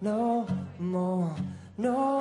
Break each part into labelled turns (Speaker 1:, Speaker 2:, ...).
Speaker 1: no more, no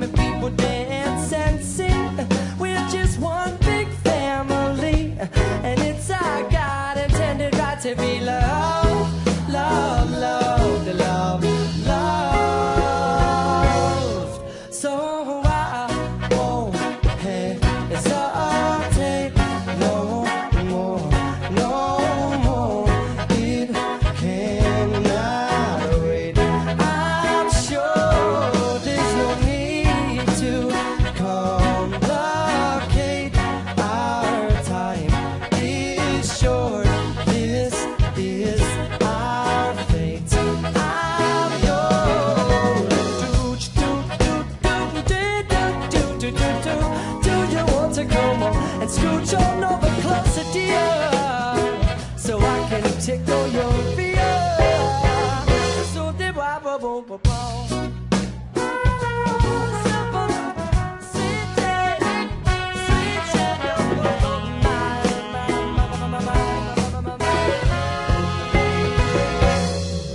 Speaker 1: the people dance and sing. We're just one big family, and it's our God intended right to be love, tickle your fear. So they wah, wah.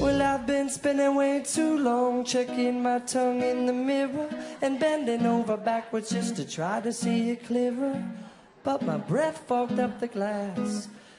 Speaker 1: Well, I've been spending way too long checking my tongue in the mirror and bending over backwards just to try to see it clearer. But my breath fogged up the glass,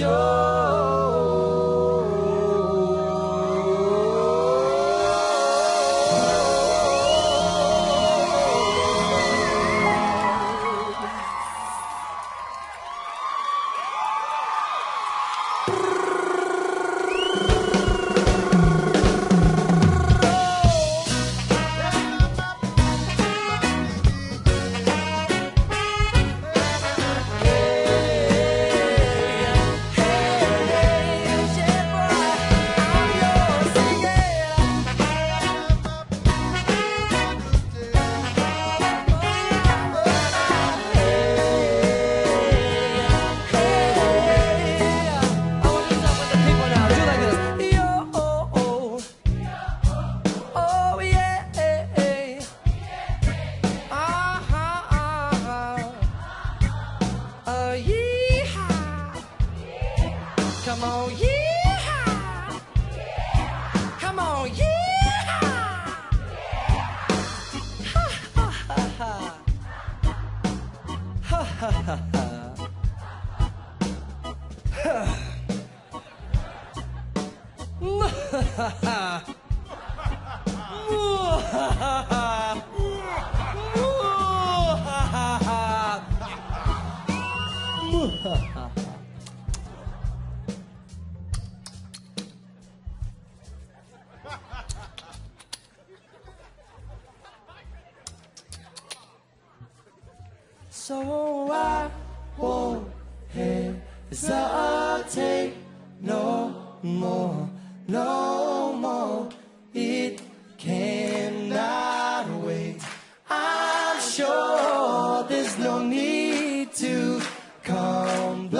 Speaker 1: your so I won't hesitate. to complicate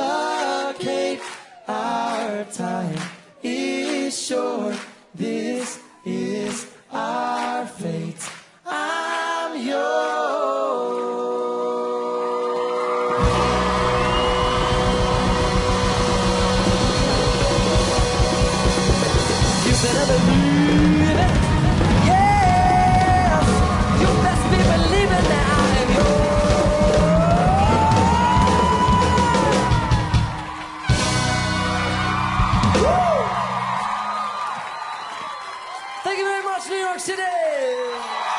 Speaker 1: our time. much, New York City!